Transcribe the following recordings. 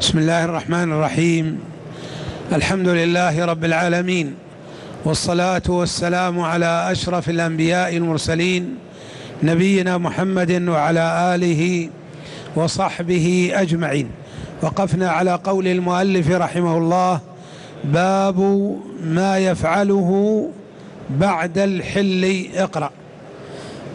بسم الله الرحمن الرحيم. الحمد لله رب العالمين والصلاة والسلام على أشرف الأنبياء المرسلين نبينا محمد وعلى آله وصحبه أجمعين. وقفنا على قول المؤلف رحمه الله باب ما يفعله بعد الحل اقرأ.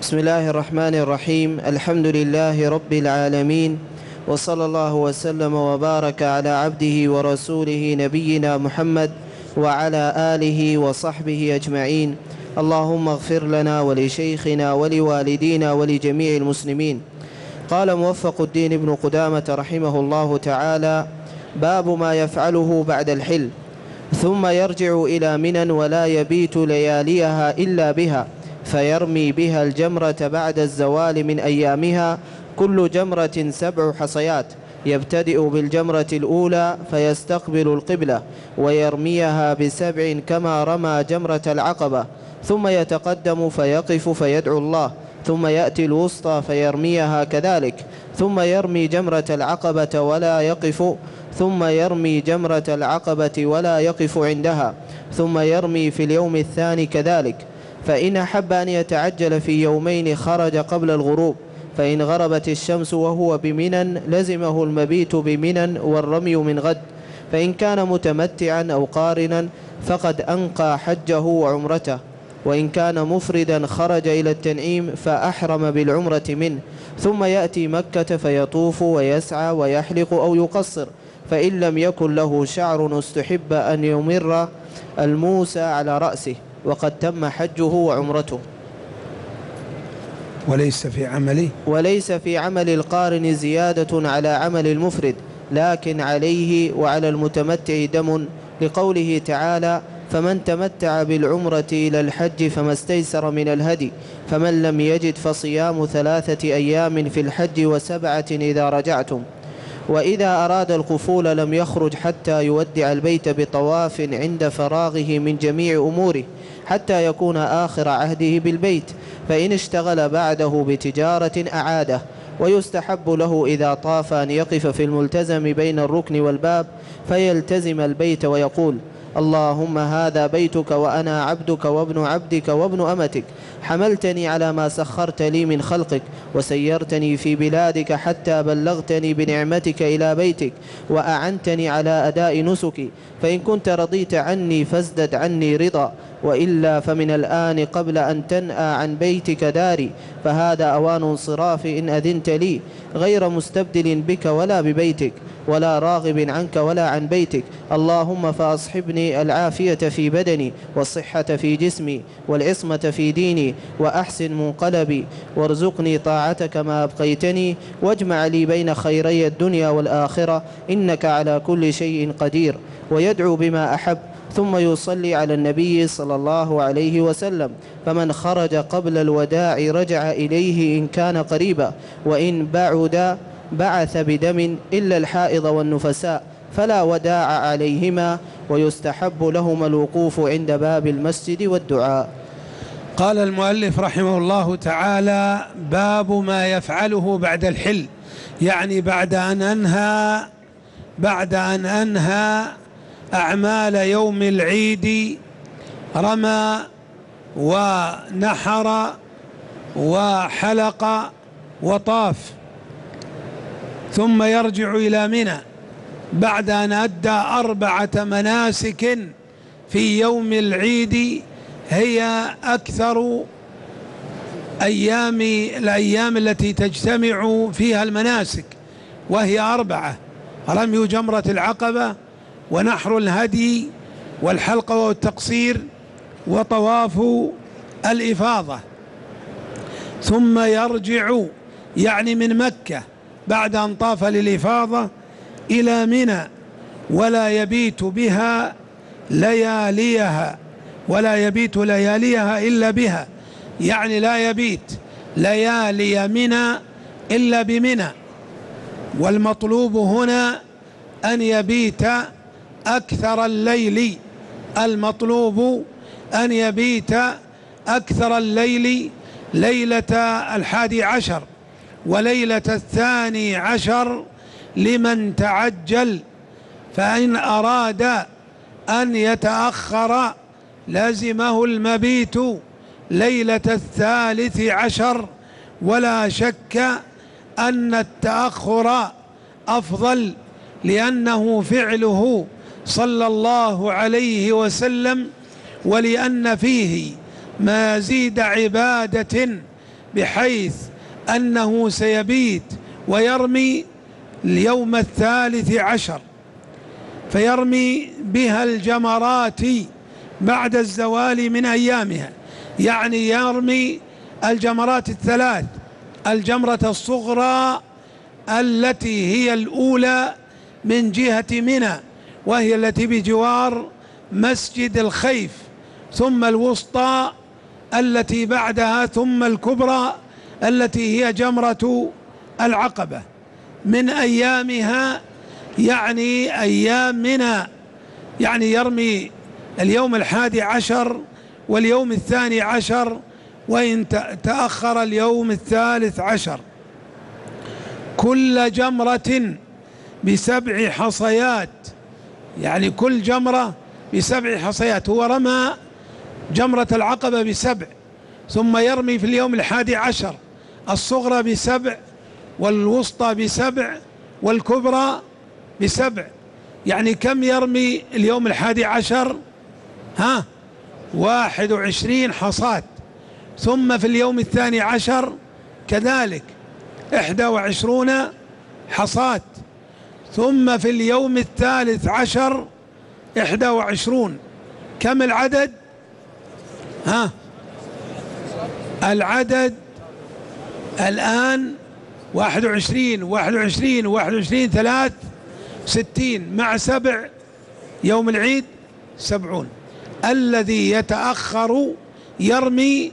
بسم الله الرحمن الرحيم. الحمد لله رب العالمين. وصلى الله وسلم وبارك على عبده ورسوله نبينا محمد وعلى آله وصحبه أجمعين. اللهم اغفر لنا ولشيخنا ولوالدينا ولجميع المسلمين. قال موفق الدين ابن قدامة رحمه الله تعالى باب ما يفعله بعد الحل. ثم يرجع إلى منى ولا يبيت لياليها إلا بها فيرمي بها الجمرة بعد الزوال من أيامها كل جمرة سبع حصيات يبتدئ بالجمرة الأولى فيستقبل القبلة ويرميها بسبع كما رمى جمرة العقبة ثم يتقدم فيقف فيدعو الله ثم يأتي الوسطى فيرميها كذلك ثم يرمي جمرة العقبة ولا يقف ثم يرمي جمرة العقبة ولا يقف عندها ثم يرمي في اليوم الثاني كذلك. فإن أحب أن يتعجل في يومين خرج قبل الغروب فإن غربت الشمس وهو بمنى لزمه المبيت بمنى والرمي من غد فإن كان متمتعا أو قارنا فقد أنقى حجه وعمرته وإن كان مفردا خرج إلى التنعيم فأحرم بالعمرة منه ثم يأتي مكة فيطوف ويسعى ويحلق أو يقصر فإن لم يكن له شعر استحب أن يمر الموسى على رأسه وقد تم حجه وعمرته. وليس في عمله. وليس في عمل القارن زيادة على عمل المفرد لكن عليه وعلى المتمتع دم. لقوله تعالى فمن تمتع بالعمرة إلى الحج فما استيسر من الهدي فمن لم يجد فصيام ثلاثة أيام في الحج وسبعة إذا رجعتم. وإذا أراد القفول لم يخرج حتى يودع البيت بطواف عند فراغه من جميع أموره حتى يكون آخر عهده بالبيت فإن اشتغل بعده بتجارة أعاده ويستحب له إذا طاف أن يقف في الملتزم بين الركن والباب فيلتزم البيت ويقول اللهم هذا بيتك وأنا عبدك وابن عبدك وابن أمتك حملتني على ما سخرت لي من خلقك وسيرتني في بلادك حتى بلغتني بنعمتك إلى بيتك وأعنتني على أداء نسكي فإن كنت رضيت عني فازدد عني رضا وإلا فمن الآن قبل أن تنأى عن بيتك داري فهذا أوان انصراف إن أذنت لي. غير مستبدل بك ولا ببيتك ولا راغب عنك ولا عن بيتك. اللهم فأصحبني العافية في بدني والصحة في جسمي والعصمة في ديني وأحسن منقلبي. وارزقني طاعتك ما أبقيتني واجمع لي بين خيري الدنيا والآخرة. إنك على كل شيء قدير. ويدعو بما أحب. ثم يصلي على النبي صلى الله عليه وسلم. فمن خرج قبل الوداع رجع إليه إن كان قريبا وإن بعد بعث بدم إلا الحائض والنفساء فلا وداع عليهما ويستحب لهما الوقوف عند باب المسجد والدعاء. قال المؤلف رحمه الله تعالى باب ما يفعله بعد الحل يعني بعد أن أنهى بعد أن أنهى أعمال يوم العيد رمى ونحر وحلق وطاف. ثم يرجع إلى منى بعد أن أدى أربعة مناسك في يوم العيد. هي أكثر أيام الأيام التي تجتمع فيها المناسك وهي أربعة رمي جمرة العقبة ونحر الهدي والحلق والتقصير وطواف الإفاضة. ثم يرجع يعني من مكة بعد أن طاف للإفاضة إلى منى ولا يبيت بها لياليها ولا يبيت لياليها إلا بها. يعني لا يبيت ليالي منى إلا بمنى. والمطلوب هنا أن يبيت أكثر الليل المطلوب أن يبيت أكثر الليل ليلة الحادي عشر وليلة الثاني عشر لمن تعجل فإن أراد أن يتأخر لزمه المبيت ليلة الثالث عشر ولا شك أن التأخر أفضل لأنه فعله صلى الله عليه وسلم ولأن فيه مزيد عبادة بحيث أنه سيبيت ويرمي اليوم الثالث عشر فيرمي بها الجمرات بعد الزوال من أيامها يعني يرمي الجمرات الثلاث الجمرة الصغرى التي هي الأولى من جهة منى وهي التي بجوار مسجد الخيف ثم الوسطى التي بعدها ثم الكبرى التي هي جمرة العقبة. من أيامها يعني أيام منى يعني يرمي اليوم الحادي عشر واليوم الثاني عشر وإن تأخر اليوم الثالث عشر. كل جمرة بسبع حصيات يعني كل جمرة بسبع حصيات هو رمى جمرة العقبة بسبع ثم يرمي في اليوم الحادي عشر الصغرى بسبع والوسطى بسبع والكبرى بسبع. يعني كم يرمي اليوم الحادي عشر؟ ها؟ واحد وعشرين حصاد ثم في اليوم الثاني عشر كذلك إحدى وعشرون حصاد ثم في اليوم الثالث عشر إحدى وعشرون. كم العدد؟ ها؟ العدد الآن واحد وعشرين واحد وعشرين واحد وعشرين ثلاث ستين. مع سبع يوم العيد سبعون. الذي يتأخر يرمي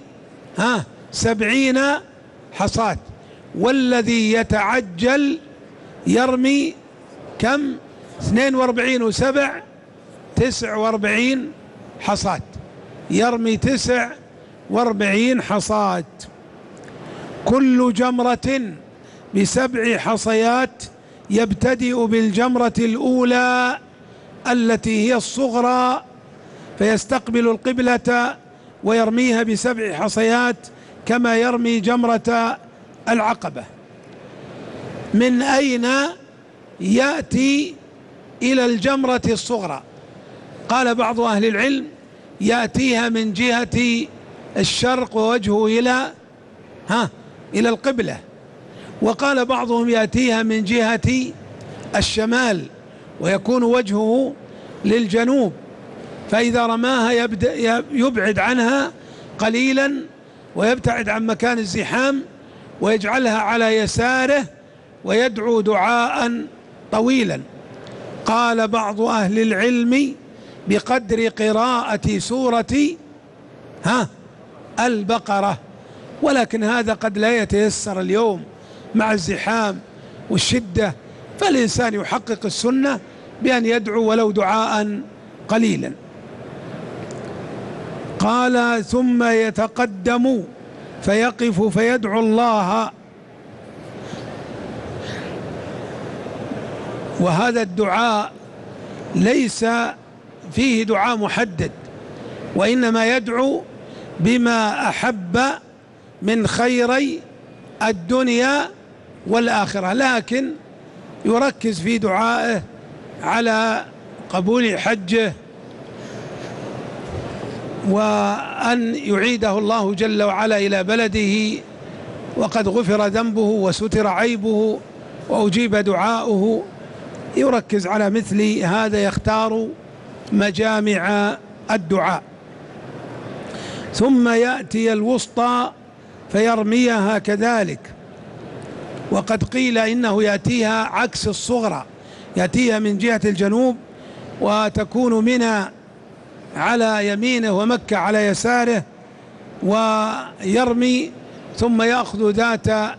ها سبعين حصاة والذي يتعجل يرمي كم؟ اثنين وأربعين وسبع تسع وأربعين حصاة يرمي تسع وأربعين حصاة كل جمرة بسبع حصيات يبتدئ بالجمرة الأولى التي هي الصغرى فيستقبل القبلة ويرميها بسبع حصيات كما يرمي جمرة العقبة. من أين يأتي إلى الجمرة الصغرى. قال بعض أهل العلم يأتيها من جهة الشرق ووجهه إلى ها إلى القبلة. وقال بعضهم يأتيها من جهة الشمال ويكون وجهه للجنوب. فإذا رماها يبدأ يبعد عنها قليلا ويبتعد عن مكان الزحام ويجعلها على يساره ويدعو دعاء طويلا. قال بعض أهل العلم بقدر قراءة سورة ها البقرة. ولكن هذا قد لا يتيسر اليوم مع الزحام والشدة. فالإنسان يحقق السنة بأن يدعو ولو دعاء قليلا. قال ثم يتقدم فيقف فيدعو الله وهذا الدعاء ليس فيه دعاء محدد وإنما يدعو بما أحب من خيري الدنيا والآخرة لكن يركز في دعائه على قبول حجه وأن يعيده الله جل وعلا إلى بلده. وقد غفر ذنبه وستر عيبه وأجيب دعاؤه. يركز على مثل هذا يختار مجامع الدعاء. ثم يأتي الوسطى فيرميها كذلك. وقد قيل إنه يأتيها عكس الصغرى يأتيها من جهة الجنوب وتكون منى على يمينه ومكة على يساره ويرمي ثم يأخذ ذات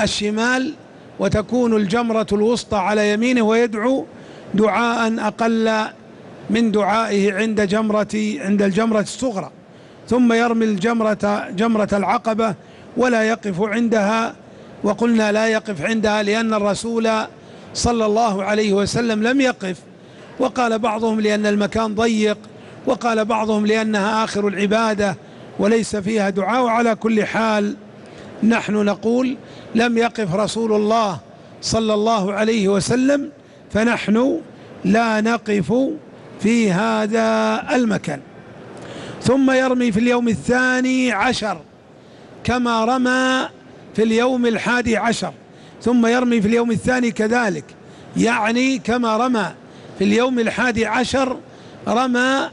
الشمال وتكون الجمرة الوسطى على يمينه ويدعو دعاء أقل من دعائه عند جمرة عند الجمرة الصغرى. ثم يرمي الجمرة جمرة العقبة ولا يقف عندها وقلنا لا يقف عندها لأن الرسول صلى الله عليه وسلم لم يقف. وقال بعضهم لأن المكان ضيق وقال بعضهم لأنها آخر العبادة وليس فيها دعاء. وعلى كل حال نحن نقول لم يقف رسول الله صلى الله عليه وسلم فنحن لا نقف في هذا المكان. ثم يرمي في اليوم الثاني عشر كما رمى في اليوم الحادي عشر. ثم يرمي في اليوم الثاني كذلك يعني كما رمى في اليوم الحادي عشر رمى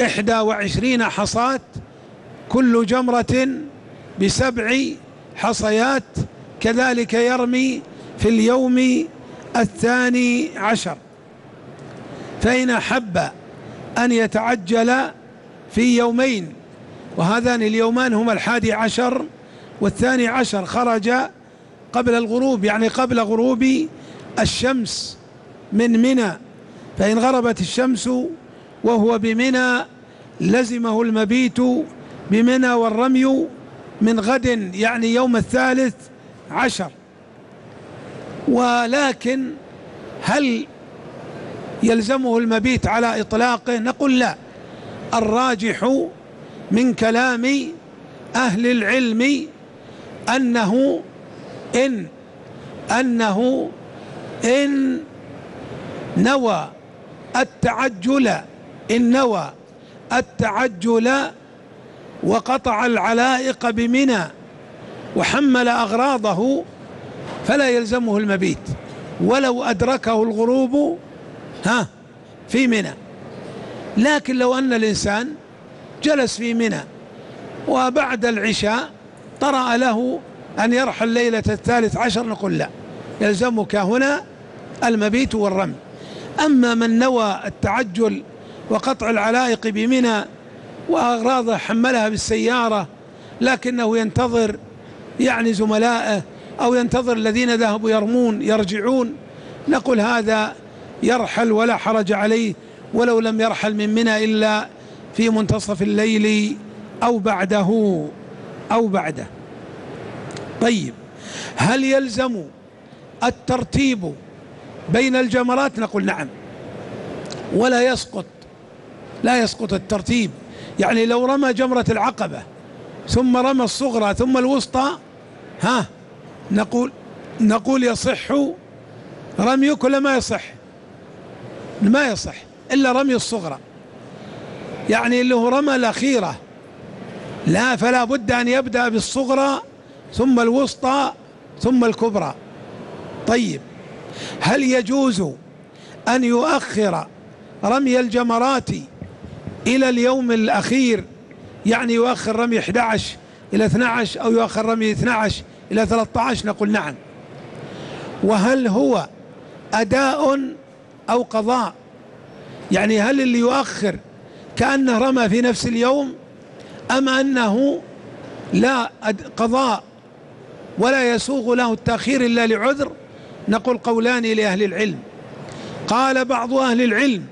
إحدى وعشرين حصاة كل جمرة بسبع حصيات كذلك يرمي في اليوم الثاني عشر. فإن أحب أن يتعجل في يومين وهذان اليومان هما الحادي عشر والثاني عشر خرج قبل الغروب يعني قبل غروب الشمس من منى. فإن غربت الشمس وهو بمنى لزمه المبيت بمنى والرمي من غد يعني يوم الثالث عشر. ولكن هل يلزمه المبيت على إطلاقه نقول لا. الراجح من كلام أهل العلم أنه إن أنه إن نوى التعجل إن نوى التعجل وقطع العلائق بمنى وحمل أغراضه فلا يلزمه المبيت. ولو أدركه الغروب ها في منى. لكن لو أن الإنسان جلس في منى وبعد العشاء طرأ له أن يرحل ليلة الثالث عشر نقول لا يلزمك هنا المبيت والرمي. أما من نوى التعجل وقطع العلائق بمنى وأغراضه حملها بالسيارة لكنه ينتظر يعني زملائه أو ينتظر الذين ذهبوا يرمون يرجعون. نقول هذا يرحل ولا حرج عليه ولو لم يرحل من منى إلا في منتصف الليل أو بعده أو بعده. طيب هل يلزم الترتيب بين الجمرات؟ نقول نعم. ولا يسقط لا يسقط الترتيب. يعني لو رمى جمرة العقبة ثم رمى الصغرى ثم الوسطى ها نقول نقول يصح رميك ولا ما يصح. ما يصح إلا رمي الصغرى. يعني اللي هو رمى الأخيرة لا فلا بد أن يبدأ بالصغرى ثم الوسطى ثم الكبرى. طيب هل يجوز أن يؤخر رمي الجمرات إلى اليوم الأخير يعني يؤخر رمي 11 إلى 12 أو يؤخر رمي 12 إلى 13 نقول نعم. وهل هو أداء أو قضاء؟ يعني هل اللي يؤخر كأنه رمى في نفس اليوم أم أنه لا قضاء ولا يسوغ له التأخير إلا لعذر؟ نقول قولان لأهل العلم. قال بعض أهل العلم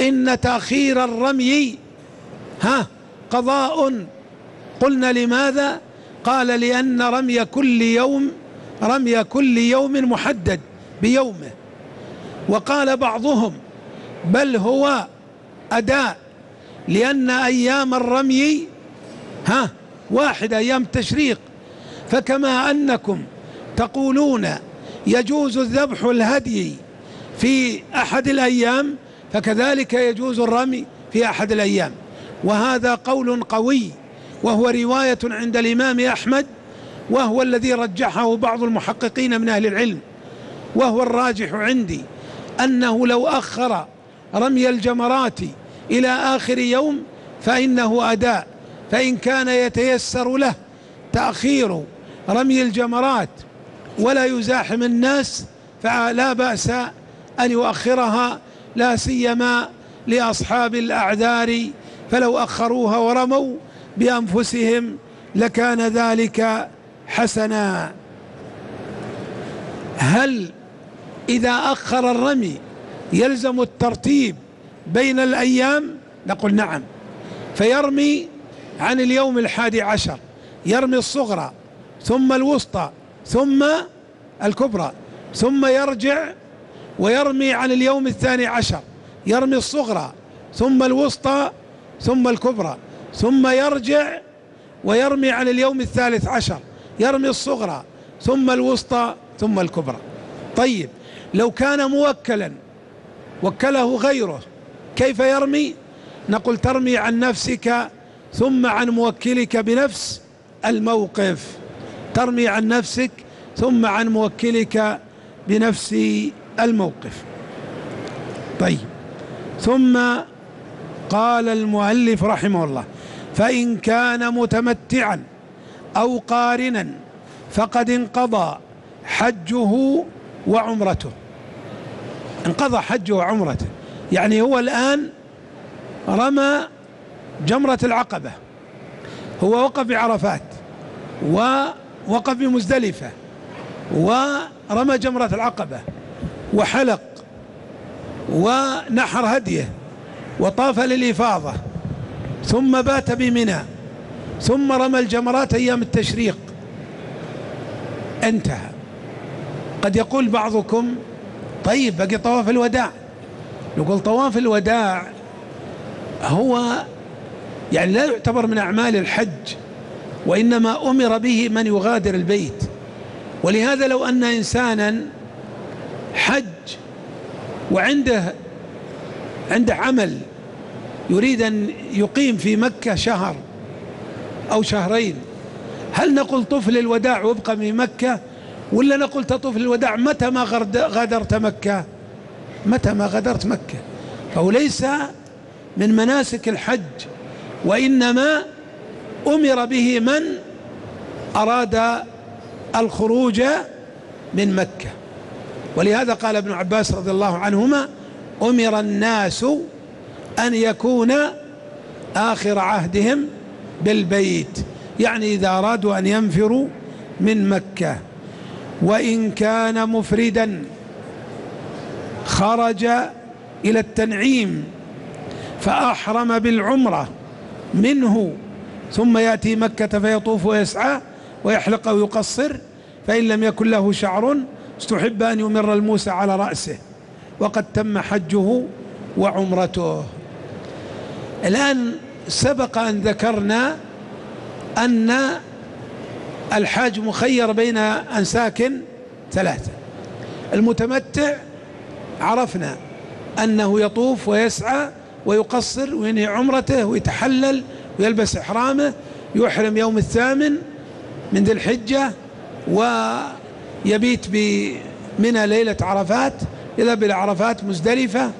إن تأخير الرمي ها قضاء. قلنا لماذا؟ قال لأن رمي كل يوم رمي كل يوم محدد بيومه. وقال بعضهم بل هو أداء لأن أيام الرمي ها واحد أيام التشريق فكما أنكم تقولون يجوز الذبح الهدي في أحد الأيام فكذلك يجوز الرمي في أحد الأيام. وهذا قول قوي وهو رواية عند الإمام أحمد وهو الذي رجحه بعض المحققين من أهل العلم وهو الراجح عندي أنه لو أخر رمي الجمرات إلى آخر يوم فإنه أداء فإن كان يتيسر له تأخير رمي الجمرات ولا يزاحم الناس فلا بأس أن يؤخرها لا سيما لأصحاب الأعذار فلو أخروها ورموا بأنفسهم لكان ذلك حسنا. هل إذا أخر الرمي يلزم الترتيب بين الأيام؟ نقول نعم. فيرمي عن اليوم الحادي عشر يرمي الصغرى ثم الوسطى ثم الكبرى ثم يرجع ويرمي عن اليوم الثاني عشر. يرمي الصغرى ثم الوسطى ثم الكبرى ثم يرجع ويرمي عن اليوم الثالث عشر. يرمي الصغرى ثم الوسطى ثم الكبرى. طيب لو كان موكلا وكله غيره كيف يرمي؟ نقول ترمي عن نفسك ثم عن موكلك بنفس الموقف. ترمي عن نفسك ثم عن موكلك بنفس الموقف. طيب. ثم قال المؤلف رحمه الله فإن كان متمتعا أو قارنا فقد انقضى حجه وعمرته. انقضى حجه وعمرته. يعني هو الآن رمى جمرة العقبة. هو وقف بعرفات ووقف بمزدلفة ورمى جمرة العقبة. وحلق ونحر هديه وطاف للإفاضة ثم بات بمنى ثم رمى الجمرات أيام التشريق. انتهى. قد يقول بعضكم طيب بقي طواف الوداع. نقول طواف الوداع هو يعني لا يعتبر من أعمال الحج وإنما أمر به من يغادر البيت. ولهذا لو أن إنسانا حج وعنده عنده عمل يريد أن يقيم في مكة شهر أو شهرين. هل نقول طف للوداع وابقى في مكة ولا نقول تطوف للوداع متى ما غادرت مكة؟ متى ما غادرت مكة. فهو ليس من مناسك الحج وإنما أمر به من أراد الخروج من مكة. ولهذا قال ابن عباس رضي الله عنهما أمر الناس أن يكون آخر عهدهم بالبيت يعني إذا أرادوا أن ينفروا من مكة. وإن كان مفردا خرج إلى التنعيم فأحرم بالعمرة منه ثم يأتي مكة فيطوف ويسعى ويحلق ويقصر فإن لم يكن له شعر استحب أن يمر الموسى على رأسه وقد تم حجه وعمرته. الآن سبق أن ذكرنا أن الحاج مخير بين أنساك ثلاثة. المتمتع عرفنا أنه يطوف ويسعى ويقصر وينهي عمرته ويتحلل ويلبس إحرامه يحرم يوم الثامن من ذي الحجة ويبيت بمنى ليلة عرفات يذهب إلى عرفات مزدلفة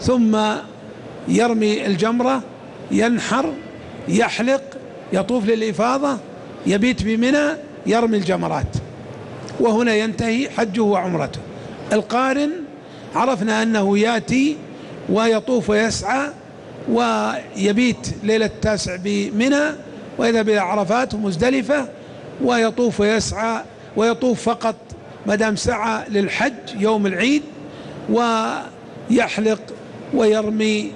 ثم يرمي الجمرة ينحر يحلق يطوف للإفاضة يبيت بمنى يرمي الجمرات. وهنا ينتهي حجه وعمرته. القارن عرفنا أنه يأتي ويطوف ويسعى ويبيت ليلة التاسع بمنى ويذهب إلى عرفات ويطوف ويسعى ويطوف فقط ما دام سعى للحج يوم العيد ويحلق ويرمي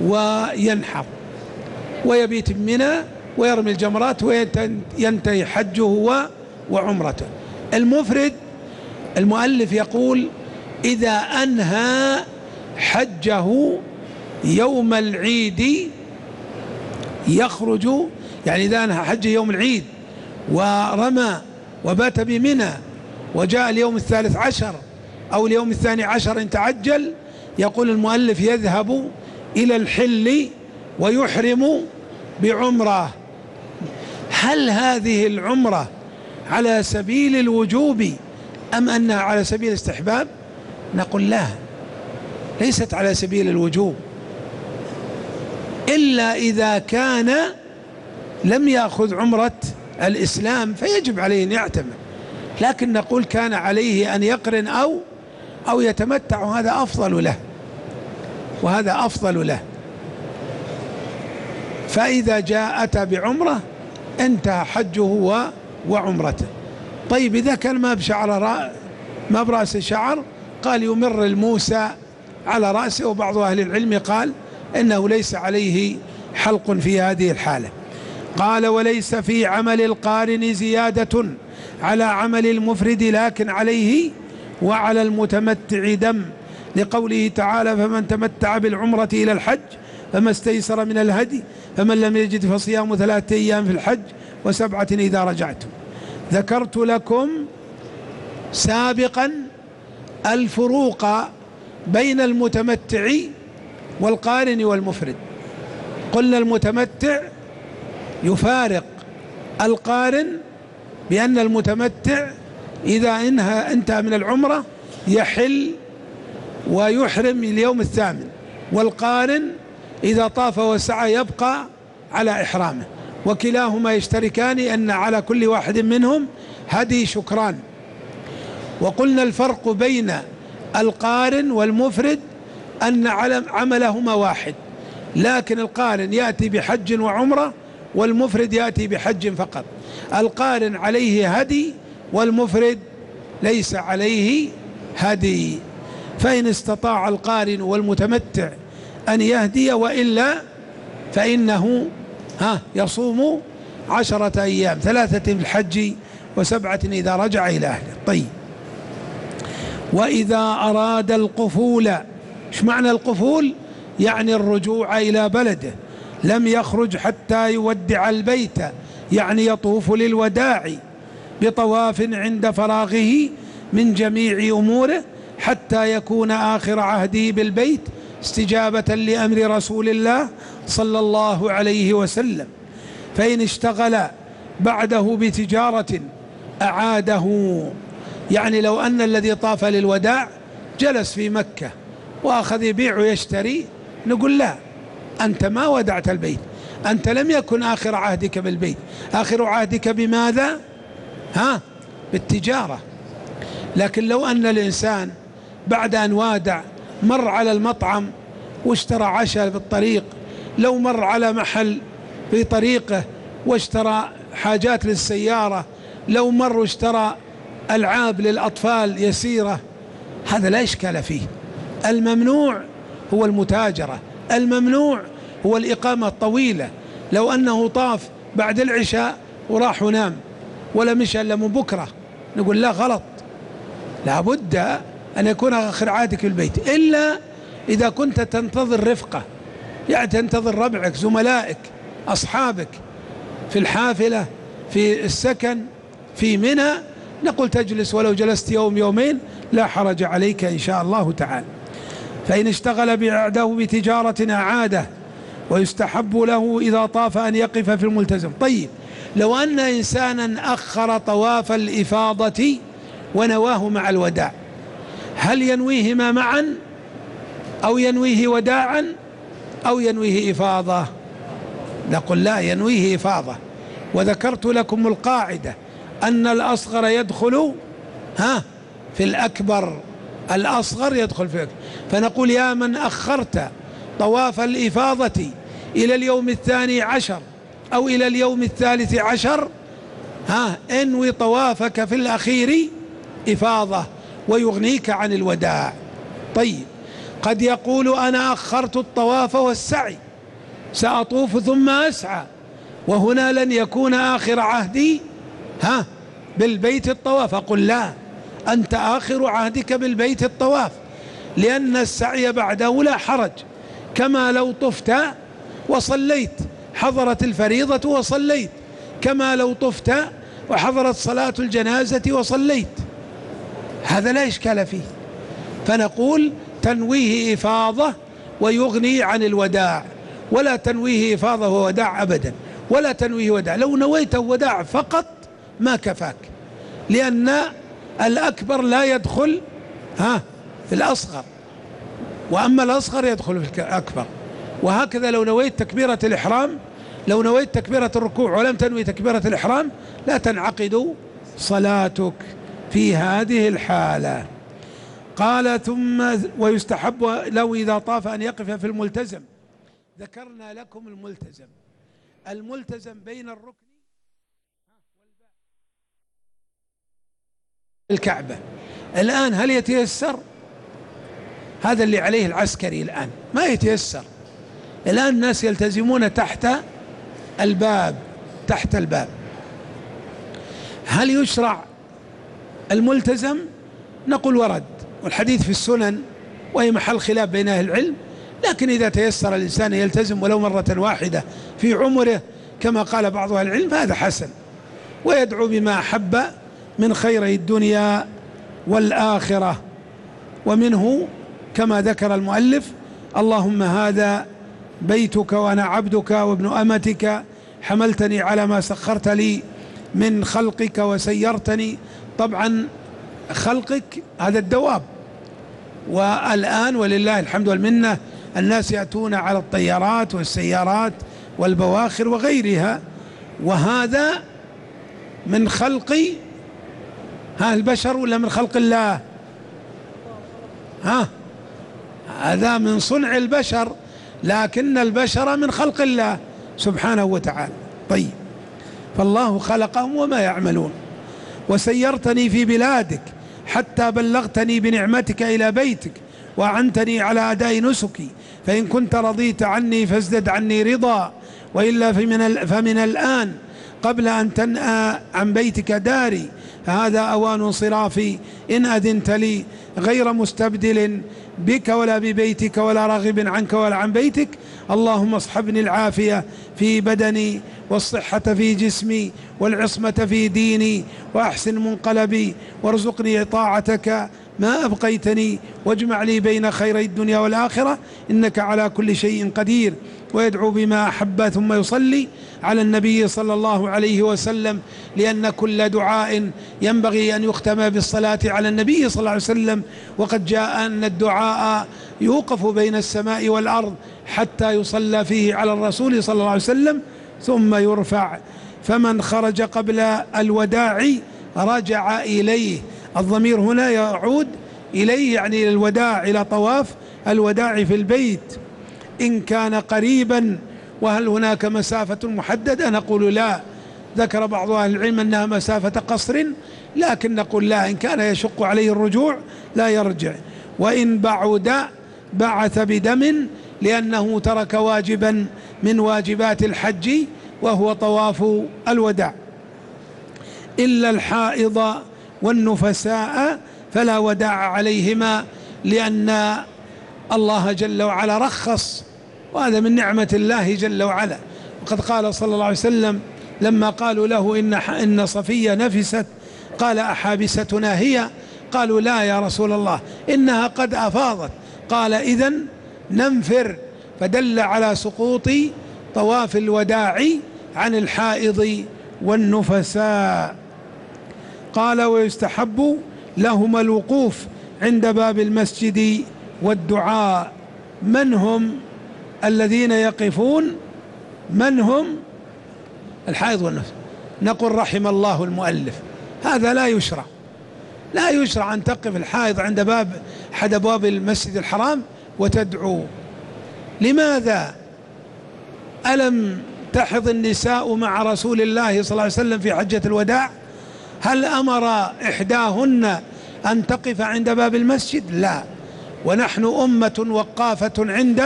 وينحر. ويبيت بمنى ويرمي الجمرات وينتهي حجه وعمرته. المفرد المؤلف يقول إذا أنهى حجه يوم العيد يخرج يعني إذا أنهى حجه يوم العيد ورمى وبات بمنى وجاء اليوم الثالث عشر أو اليوم الثاني عشر إن تعجل يقول المؤلف يذهب إلى الحل ويحرم بعمرة. هل هذه العمرة على سبيل الوجوب أم أنها على سبيل الاستحباب؟ نقول لا ليست على سبيل الوجوب. إلا إذا كان لم يأخذ عمرة الإسلام فيجب عليه أن يعتمر لكن نقول كان عليه أن يقرن أو أو يتمتع وهذا أفضل له. وهذا أفضل له. فإذا جاء أتى بعمرة انتهى حجه وعمرته. طيب إذا كان ما بشعر ما برأس شعر قال يمر الموسى على رأسه وبعض أهل العلم قال إنه ليس عليه حلق في هذه الحالة. قال وليس في عمل القارن زيادة على عمل المفرد لكن عليه وعلى المتمتع دم. لقوله تعالى فمن تمتع بالعمرة إلى الحج فما استيسر من الهدي فمن لم يجد فصيام ثلاثة أيام في الحج وسبعة إذا رجعتم ذكرت لكم سابقا الفروق بين المتمتع والقارن والمفرد. قلنا المتمتع يفارق القارن بأن المتمتع إذا انهى انتهى من العمرة يحل ويحرم اليوم الثامن والقارن إذا طاف وسعى يبقى على إحرامه. وكلاهما يشتركان أن على كل واحد منهم هدي شكران. وقلنا الفرق بين القارن والمفرد أن عملهما واحد لكن القارن يأتي بحج وعمرة والمفرد يأتي بحج فقط. القارن عليه هدي والمفرد ليس عليه هدي. فإن استطاع القارن والمتمتع أن يهدي وإلا فإنه ها يصوم عشرة أيام ثلاثة في الحج وسبعة إذا رجع إلى أهله. طيب. وإذا أراد القفول إيش معنى القفول؟ يعني الرجوع إلى بلده. لم يخرج حتى يودع البيت يعني يطوف للوداع بطواف عند فراغه من جميع أموره حتى يكون آخر عهده بالبيت استجابة لأمر رسول الله صلى الله عليه وسلم. فإن اشتغل بعده بتجارة أعاده. يعني لو أن الذي طاف للوداع جلس في مكة وأخذ يبيع ويشتري نقول لا. أنت ما ودعت البيت. أنت لم يكن آخر عهدك بالبيت. آخر عهدك بماذا؟ ها؟ بالتجارة. لكن لو أن الإنسان بعد أن وادع مر على المطعم واشترى عشاء في الطريق لو مر على محل في طريقه واشترى حاجات للسيارة لو مر واشترى ألعاب للأطفال يسيرة هذا لا إشكال فيه. الممنوع هو المتاجرة. الممنوع هو الإقامة الطويلة لو أنه طاف بعد العشاء وراح ونام ولا مشى إلا من بكرة نقول لا غلط. لابد أن يكون آخر عادك في البيت. إلا إذا كنت تنتظر رفقة يعني تنتظر ربعك زملائك أصحابك في الحافلة في السكن في منى نقول تجلس ولو جلست يوم يومين لا حرج عليك إن شاء الله تعالى. فإن اشتغل بعده بتجارة أعاده ويستحب له إذا طاف أن يقف في الملتزم. طيب لو أن إنسانا أخر طواف الإفاضة ونواه مع الوداع هل ينويهما معا أو ينويه وداعا أو ينويه إفاضة؟ نقول لا ينويه إفاضة. وذكرت لكم القاعدة أن الأصغر يدخل ها في الأكبر. الأصغر يدخل في الأكبر فنقول يا من أخرت طواف الإفاضة إلى اليوم الثاني عشر أو إلى اليوم الثالث عشر ها انوي طوافك في الأخير إفاضة ويغنيك عن الوداع. طيب قد يقول أنا أخرت الطواف والسعي سأطوف ثم أسعى وهنا لن يكون آخر عهدي ها بالبيت الطواف. أقول لا أنت آخر عهدك بالبيت الطواف لأن السعي بعده لا حرج. كما لو طفت وصليت حضرت الفريضة وصليت. كما لو طفت وحضرت صلاة الجنازة وصليت. هذا لا إشكال فيه. فنقول تنويه إفاضة ويغني عن الوداع. ولا تنويه إفاضة ووداع أبدا. ولا تنويه وداع لو نويت وداع فقط ما كفاك. لأن الأكبر لا يدخل ها في الأصغر. وأما الأصغر يدخل في الأكبر. وهكذا لو نويت تكبيرة الإحرام لو نويت تكبيرة الركوع ولم تنوي تكبيرة الإحرام لا تنعقد صلاتك في هذه الحالة. قال ثم ويستحب له إذا طاف أن يقف في الملتزم. ذكرنا لكم الملتزم. الملتزم بين الركن الكعبة. الآن هل يتيسر؟ هذا اللي عليه العسكري الآن. ما يتيسر. الآن الناس يلتزمون تحت الباب تحت الباب. هل يشرع الملتزم؟ نقول ورد. والحديث في السنن وهي محل خلاف بين أهل العلم. لكن إذا تيسر الإنسان يلتزم ولو مرة واحدة في عمره كما قال بعض أهل العلم فهذا حسن. ويدعو بما أحب من خيري الدنيا والآخرة. ومنه كما ذكر المؤلف اللهم هذا بيتك وأنا عبدك وابن أمتك حملتني على ما سخرت لي من خلقك وسيرتني. طبعا خلقك هذا الدواب. والآن ولله الحمد والمنة الناس يأتون على الطيارات والسيارات والبواخر وغيرها. وهذا من خلق ها البشر ولا من خلق الله؟ ها؟ هذا من صنع البشر لكن البشر من خلق الله سبحانه وتعالى. طيب فالله خلقهم وما يعملون. وسيرتني في بلادك حتى بلغتني بنعمتك إلى بيتك وأعنتني على أداء نسكي. فإن كنت رضيت عني فازدد عني رضا وإلا فمن, فمن الآن قبل أن تنأى عن بيتك داري فهذا أوان انصرافي إن أذنت لي غير مستبدل بك ولا ببيتك ولا راغب عنك ولا عن بيتك اللهم اصحبني العافية في بدني والصحة في جسمي والعصمة في ديني وأحسن منقلبي وارزقني طاعتك. ما أبقيتني واجمع لي بين خيري الدنيا والآخرة إنك على كل شيء قدير. ويدعو بما أحب ثم يصلي على النبي صلى الله عليه وسلم لأن كل دعاء ينبغي أن يختم بالصلاة على النبي صلى الله عليه وسلم. وقد جاء أن الدعاء يوقف بين السماء والأرض حتى يصلى فيه على الرسول صلى الله عليه وسلم ثم يرفع. فمن خرج قبل الوداع رجع إليه. الضمير هنا يعود إليه يعني إلى الوداع إلى طواف الوداع في البيت. إن كان قريبا وهل هناك مسافة محددة؟ نقول لا. ذكر بعض أهل العلم أنها مسافة قصر لكن نقول لا إن كان يشق عليه الرجوع لا يرجع. وإن بعد بعث بدم لأنه ترك واجبا من واجبات الحج وهو طواف الوداع. إلا الحائض والنفساء فلا وداع عليهما لأن الله جل وعلا رخص وهذا من نعمة الله جل وعلا. وقد قال صلى الله عليه وسلم لما قالوا له إن, إن صفية نفست قال أحابستنا هي؟ قالوا لا يا رسول الله إنها قد أفاضت. قال إذن ننفر. فدل على سقوط طواف الوداع عن الحائض والنفساء. قال ويستحب لهما الوقوف عند باب المسجد والدعاء من هم الذين يقفون؟ من هم؟ الحائض والنفس. نقول رحم الله المؤلف. هذا لا يشرع. لا يشرع أن تقف الحائض عند باب أحد أبواب المسجد الحرام وتدعو. لماذا ألم تحض النساء مع رسول الله صلى الله عليه وسلم في حجة الوداع؟ هل أمر إحداهن أن تقف عند باب المسجد؟ لا. ونحن أمة وقافة عند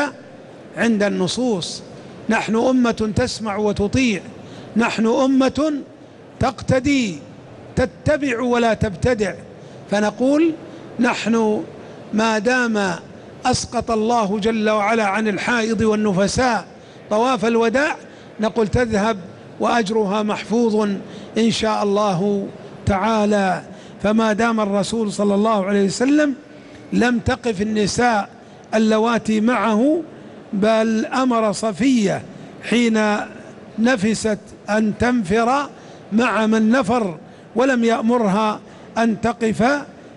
عند النصوص. نحن أمة تسمع وتطيع. نحن أمة تقتدي تتبع ولا تبتدع. فنقول نحن ما دام أسقط الله جل وعلا عن الحائض والنفساء طواف الوداع نقول تذهب وأجرها محفوظ إن شاء الله تعالى. فما دام الرسول صلى الله عليه وسلم لم تقف النساء اللواتي معه بل أمر صفية حين نفست أن تنفر مع من نفر ولم يأمرها أن تقف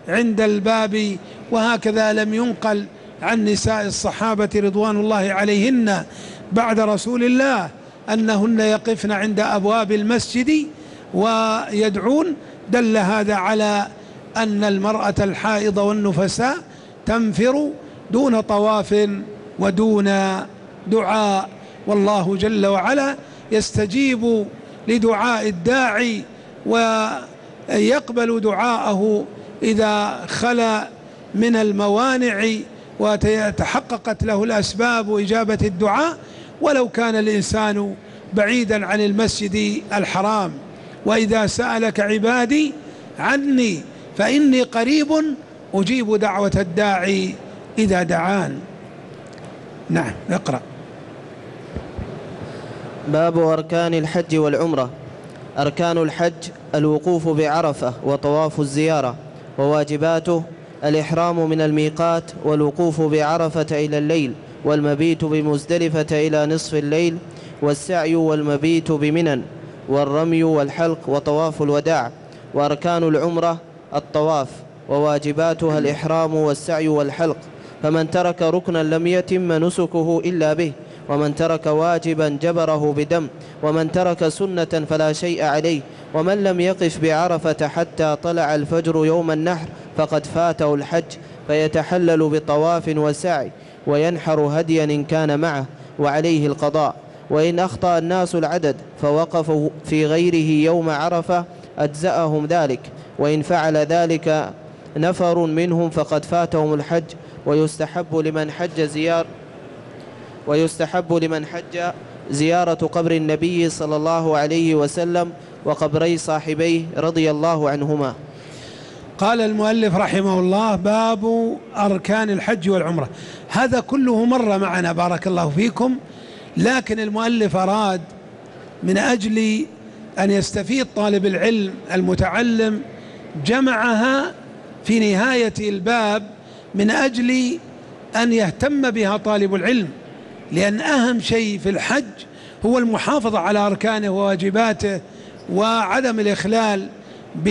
عند الباب وهكذا لم ينقل عن نساء الصحابة رضوان الله عليهن بعد رسول الله أنهن يقفن عند أبواب المسجد ويدعون دل هذا على أن المرأة الحائض والنفساء تنفر دون طواف ودون دعاء. والله جل وعلا يستجيب لدعاء الداعي ويقبل دعاءه إذا خلا من الموانع وتحققت له الأسباب وإجابة الدعاء. ولو كان الإنسان بعيدا عن المسجد الحرام. وإذا سألك عبادي عني فإني قريب أجيب دعوة الداعي إذا دعان. نعم اقرأ. باب أركان الحج والعمرة. أركان الحج الوقوف بعرفة وطواف الزيارة وواجباته الإحرام من الميقات والوقوف بعرفة إلى الليل والمبيت بمزدلفة إلى نصف الليل والسعي والمبيت بمنن والرمي والحلق وطواف الوداع. وأركان العمرة الطواف وواجباتها الإحرام والسعي والحلق. فمن ترك ركنا لم يتم نسكه إلا به ومن ترك واجبا جبره بدم ومن ترك سنة فلا شيء عليه ومن لم يقف بعرفة حتى طلع الفجر يوم النحر فقد فاته الحج فيتحلل بطواف وسعي وينحر هديا إن كان معه وعليه القضاء. وإن أخطأ الناس العدد فوقفوا في غيره يوم عرفة أجزأهم ذلك. وإن فعل ذلك نفر منهم فقد فاتهم الحج ويستحب لمن حج زيار ويستحب لمن حج زيارة قبر النبي صلى الله عليه وسلم وقبري صاحبيه رضي الله عنهما. قال المؤلف رحمه الله باب أركان الحج والعمرة. هذا كله مر معنا بارك الله فيكم. لكن المؤلف أراد من أجل أن يستفيد طالب العلم المتعلم جمعها في نهاية الباب من أجل أن يهتم بها طالب العلم لأن أهم شيء في الحج هو المحافظة على أركانه وواجباته وعدم الإخلال ب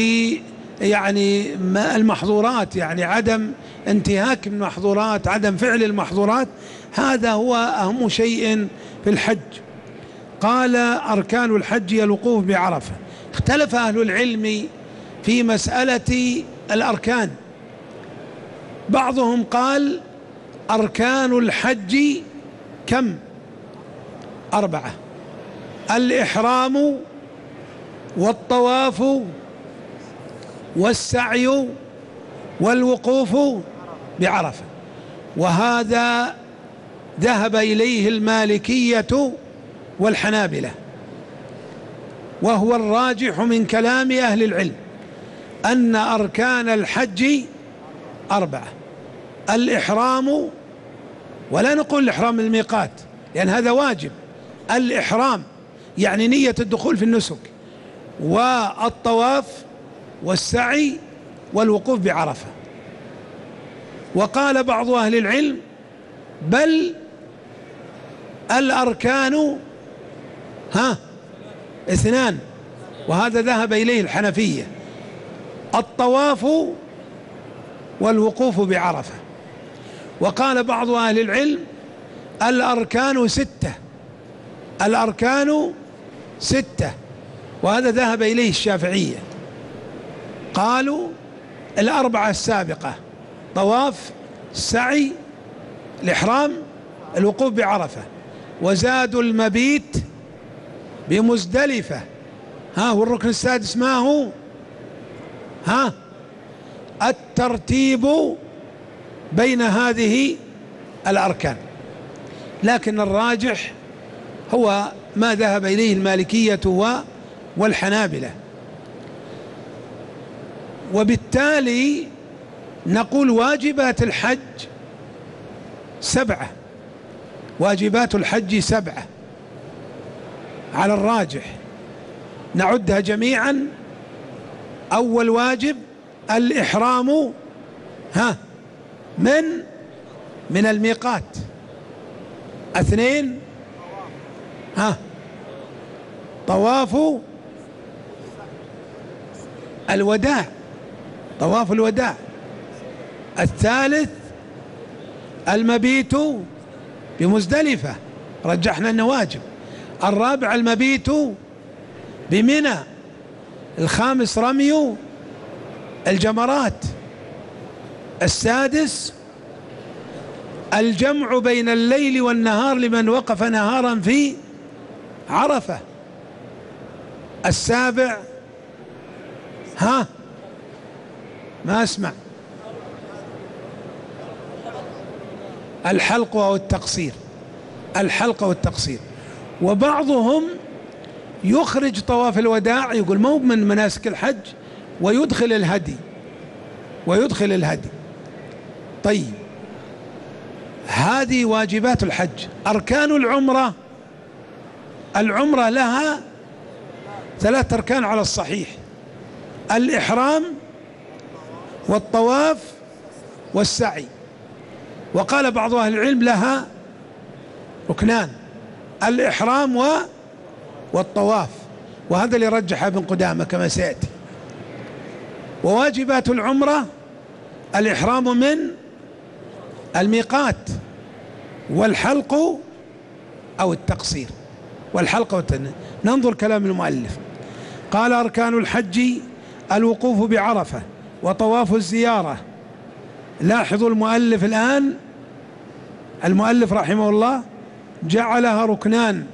يعني المحظورات يعني عدم انتهاك المحظورات عدم فعل المحظورات هذا هو أهم شيء في الحج. قال أركان الحج الوقوف بعرفة. اختلف أهل العلم في مسألة الأركان. بعضهم قال أركان الحج كم؟ أربعة. الإحرام والطواف والسعي والوقوف بعرفة. وهذا ذهب إليه المالكية والحنابلة. وهو الراجح من كلام أهل العلم. أن أركان الحج أربعة. الإحرام ولا نقول الإحرام الميقات لأن هذا واجب. الإحرام يعني نية الدخول في النسك والطواف والسعي والوقوف بعرفة. وقال بعض أهل العلم بل الأركان ها اثنان وهذا ذهب إليه الحنفية. الطواف والوقوف بعرفة. وقال بعض أهل العلم الأركان ستة. الأركان ستة. وهذا ذهب إليه الشافعية. قالوا الأربعة السابقة طواف سعي الإحرام الوقوف بعرفة. وزادوا المبيت بمزدلفة. ها والركن السادس ما هو؟ ها؟ الترتيب بين هذه الأركان. لكن الراجح هو ما ذهب إليه المالكية والحنابلة. وبالتالي نقول واجبات الحج سبعة. واجبات الحج سبعة على الراجح. نعدها جميعا أول واجب الإحرام ها من؟ من الميقات. اثنين ها طواف الوداع طواف الوداع. الثالث المبيت بمزدلفة. رجحنا أنه واجب. الرابع المبيت بمنى. الخامس رمي الجمرات. السادس الجمع بين الليل والنهار لمن وقف نهارا في عرفة. السابع ها ما أسمع. الحلق أو التقصير. الحلق والتقصير وبعضهم يخرج طواف الوداع يقول مو من مناسك الحج ويدخل الهدي. ويدخل الهدي. طيب. هذه واجبات الحج. أركان العمرة. العمرة لها ثلاث أركان على الصحيح. الإحرام والطواف والسعي. وقال بعض أهل العلم لها ركنان. الإحرام و والطواف وهذا اللي رجح ابن قدامة كما سيأتي. وواجبات العمرة الإحرام من الميقات والحلق أو التقصير. والحلق. ننظر كلام المؤلف. قال أركان الحج الوقوف بعرفة وطواف الزيارة. لاحظوا المؤلف الآن المؤلف رحمه الله جعلها ركنان.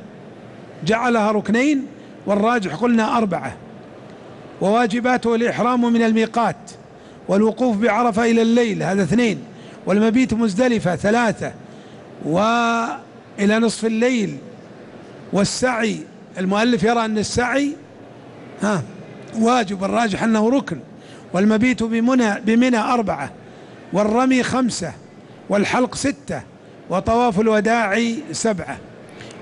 جعلها ركنين والراجح قلنا أربعة. وواجباته الإحرام من الميقات والوقوف بعرفة إلى الليل هذا اثنين. والمبيت مزدلفة ثلاثة. وإلى نصف الليل والسعي المؤلف يرى أن السعي ها واجب الراجح أنه ركن. والمبيت بمنى بمنى أربعة. والرمي خمسة. والحلق ستة. وطواف الوداع سبعة.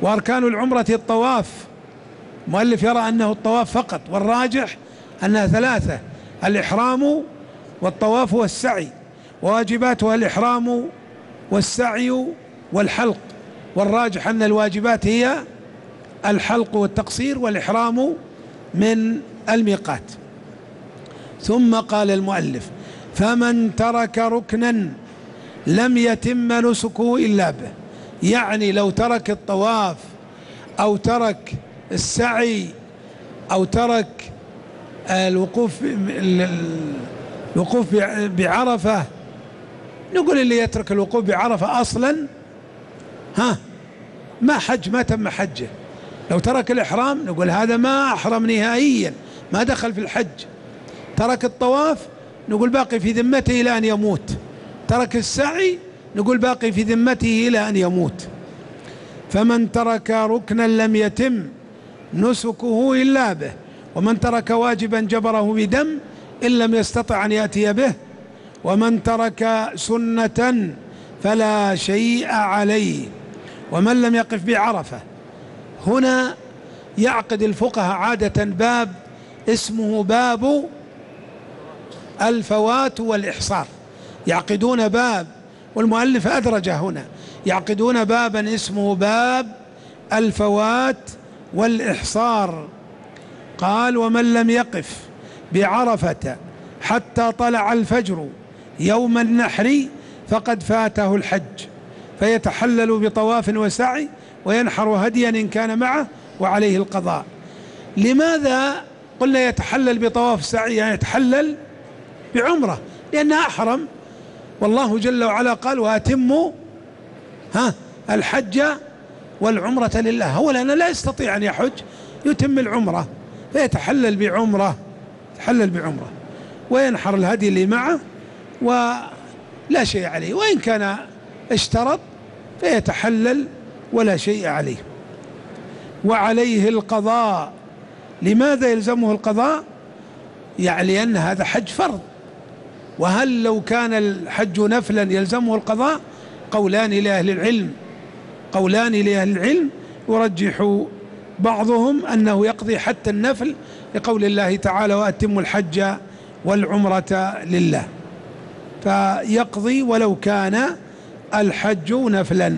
وأركان العمرة الطواف. مؤلف يرى أنه الطواف فقط والراجح أنها ثلاثة الإحرام والطواف والسعي. وواجباتها الإحرام والسعي والحلق. والراجح أن الواجبات هي الحلق والتقصير والإحرام من الميقات. ثم قال المؤلف فمن ترك ركنا لم يتم نسكه إلا به. يعني لو ترك الطواف أو ترك السعي أو ترك الوقوف الوقوف بعرفة نقول اللي يترك الوقوف بعرفة أصلا ها ما حج ما تم حجه. لو ترك الإحرام نقول هذا ما أحرم نهائيا ما دخل في الحج. ترك الطواف نقول باقي في ذمته إلى أن يموت. ترك السعي نقول باقي في ذمته إلى أن يموت. فمن ترك ركنا لم يتم نسكه إلا به ومن ترك واجبا جبره بدم إن لم يستطع أن يأتي به ومن ترك سنة فلا شيء عليه ومن لم يقف بعرفة. هنا يعقد الفقهاء عادة باب اسمه باب الفوات والإحصار. يعقدون باب والمؤلف أدرج هنا. يعقدون بابا اسمه باب الفوات والإحصار. قال ومن لم يقف بعرفة حتى طلع الفجر يوم النحر فقد فاته الحج فيتحلل بطواف وسعي وينحر هديا إن كان معه وعليه القضاء. لماذا قلنا يتحلل بطواف سعي؟ يعني يتحلل بعمرة لأنه أحرم. والله جل وعلا قال وأتموا ها الحج والعمرة لله. هو لأنه لا يستطيع أن يحج يتم العمرة فيتحلل بعمرة يتحلل بعمرة وينحر الهدي اللي معه ولا شيء عليه. وإن كان اشترط فيتحلل ولا شيء عليه. وعليه القضاء. لماذا يلزمه القضاء؟ يعني لأن هذا حج فرض. وهل لو كان الحج نفلا يلزمه القضاء؟ قولان لأهل العلم. قولان لأهل العلم يرجح بعضهم أنه يقضي حتى النفل لقول الله تعالى وأتم الحج والعمرة لله. فيقضي ولو كان الحج نفلا.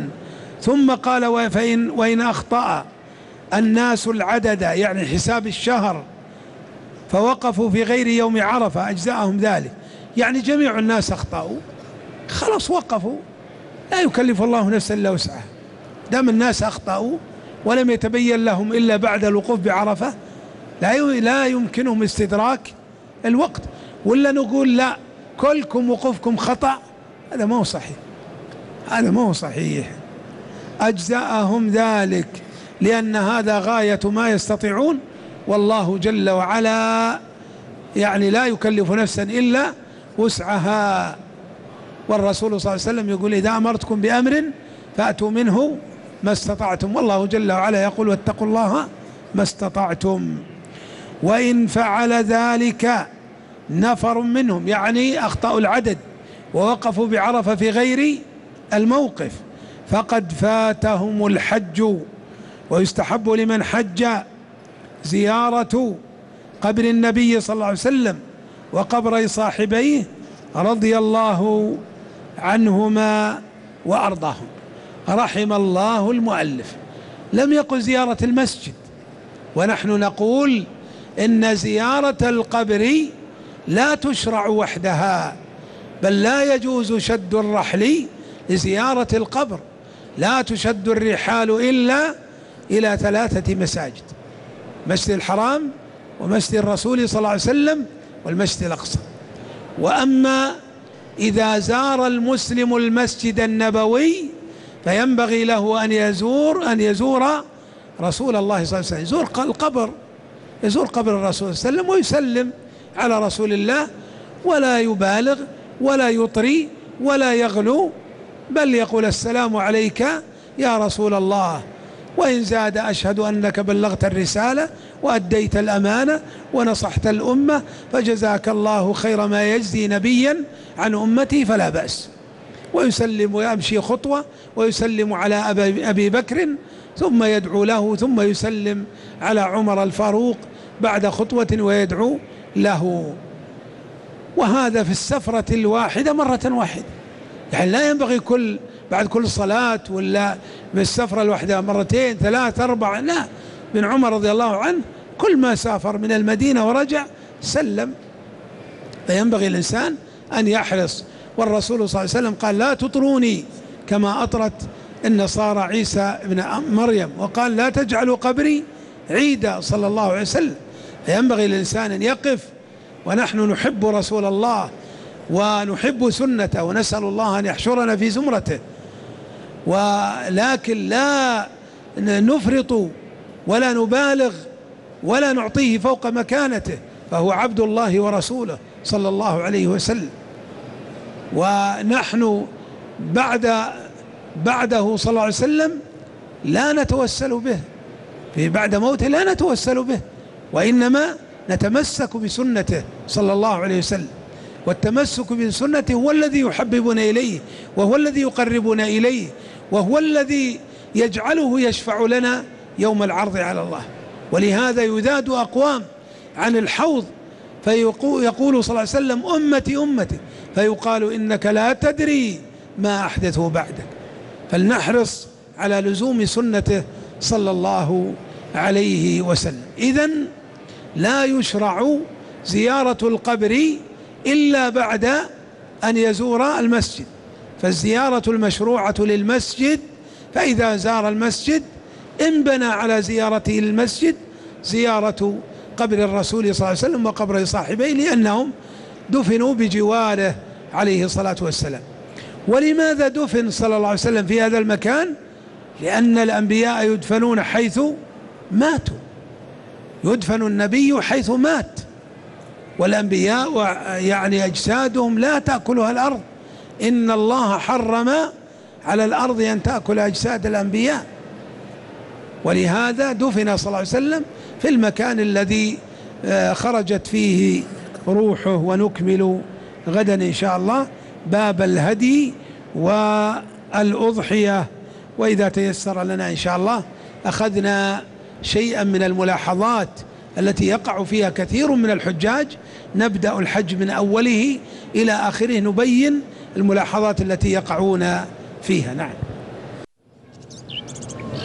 ثم قال فإن وإن أخطأ الناس العدد يعني حساب الشهر فوقفوا في غير يوم عرفة أجزاءهم ذلك. يعني جميع الناس أخطأوا. خلاص وقفوا. لا يكلف الله نفسا إلا وسعها. دام الناس أخطأوا ولم يتبين لهم إلا بعد الوقوف بعرفة لا لا يمكنهم استدراك الوقت. ولا نقول لا كلكم وقوفكم خطأ. هذا ما هو صحيح. هذا ما هو صحيح. أجزاءهم ذلك لأن هذا غاية ما يستطيعون. والله جل وعلا يعني لا يكلف نفسا إلا وسعها. والرسول صلى الله عليه وسلم يقول إذا أمرتكم بأمر فأتوا منه ما استطعتم. والله جل وعلا يقول واتقوا الله ما استطعتم. وإن فعل ذلك نفر منهم يعني أخطأوا العدد ووقفوا بعرفة في غير الموقف. فقد فاتهم الحج ويستحب لمن حج زيارة قبر النبي صلى الله عليه وسلم. وقبر صاحبيه رضي الله عنهما وأرضاهم. رحم الله المؤلف. لم يقل زيارة المسجد. ونحن نقول إن زيارة القبر لا تشرع وحدها بل لا يجوز شد الرحل لزيارة القبر. لا تشد الرحال إلا إلى ثلاثة مساجد مسجد الحرام ومسجد الرسول صلى الله عليه وسلم والمسجد الأقصى. وأما إذا زار المسلم المسجد النبوي فينبغي له أن يزور أن يزور رسول الله صلى الله عليه وسلم. يزور القبر يزور قبر الرسول صلى الله عليه وسلم ويسلم على رسول الله. ولا يبالغ ولا يطري ولا يغلو بل يقول السلام عليك يا رسول الله. وإن زاد أشهد أنك بلغت الرسالة وأديت الأمانة ونصحت الأمة فجزاك الله خير ما يجزي نبيا عن أمتي فلا بأس. ويسلم ويمشي خطوة ويسلم على أبي بكر ثم يدعو له ثم يسلم على عمر الفاروق بعد خطوة ويدعو له. وهذا في السفرة الواحدة مرة واحدة. يعني لا ينبغي كل بعد كل صلاة ولا بالسفرة الواحدة مرتين ثلاث أربع لا. بن عمر رضي الله عنه كل ما سافر من المدينة ورجع سلم. فينبغي الإنسان أن يحرص. والرسول صلى الله عليه وسلم قال لا تطروني كما أطرت النصارى عيسى ابن مريم وقال لا تجعلوا قبري عيدا صلى الله عليه وسلم. فينبغي للإنسان أن يقف. ونحن نحب رسول الله ونحب سنته ونسأل الله أن يحشرنا في زمرته. ولكن لا نفرط ولا نبالغ ولا نعطيه فوق مكانته فهو عبد الله ورسوله صلى الله عليه وسلم. ونحن بعد بعده صلى الله عليه وسلم لا نتوسل به. في بعد موته لا نتوسل به وإنما نتمسك بسنته صلى الله عليه وسلم. والتمسك بسنته هو الذي يحببنا إليه وهو الذي يقربنا إليه وهو الذي يجعله يشفع لنا يوم العرض على الله. ولهذا يذاد أقوام عن الحوض فيقول صلى الله عليه وسلم أمتي أمتي. فيقال إنك لا تدري ما أحدثه بعدك. فلنحرص على لزوم سنته صلى الله عليه وسلم. إذا لا يشرع زيارة القبر إلا بعد أن يزور المسجد. فالزيارة المشروعة للمسجد فإذا زار المسجد انبنى على زيارته للمسجد زيارة قبر الرسول صلى الله عليه وسلم وقبر صاحبيه لأنهم دفنوا بجواره عليه الصلاة والسلام. ولماذا دفن صلى الله عليه وسلم في هذا المكان؟ لأن الأنبياء يدفنون حيث ماتوا. يدفن النبي حيث مات. والأنبياء يعني أجسادهم لا تأكلها الأرض. إن الله حرم على الأرض أن تأكل أجساد الأنبياء. ولهذا دفن صلى الله عليه وسلم في المكان الذي آه، خرجت فيه روحه ونكمل غدا إن شاء الله باب الهدي والأضحية. وإذا تيسر لنا إن شاء الله أخذنا شيئا من الملاحظات التي يقع فيها كثير من الحجاج. نبدأ الحج من أوله إلى آخره نبين الملاحظات التي يقعون فيها. نعم.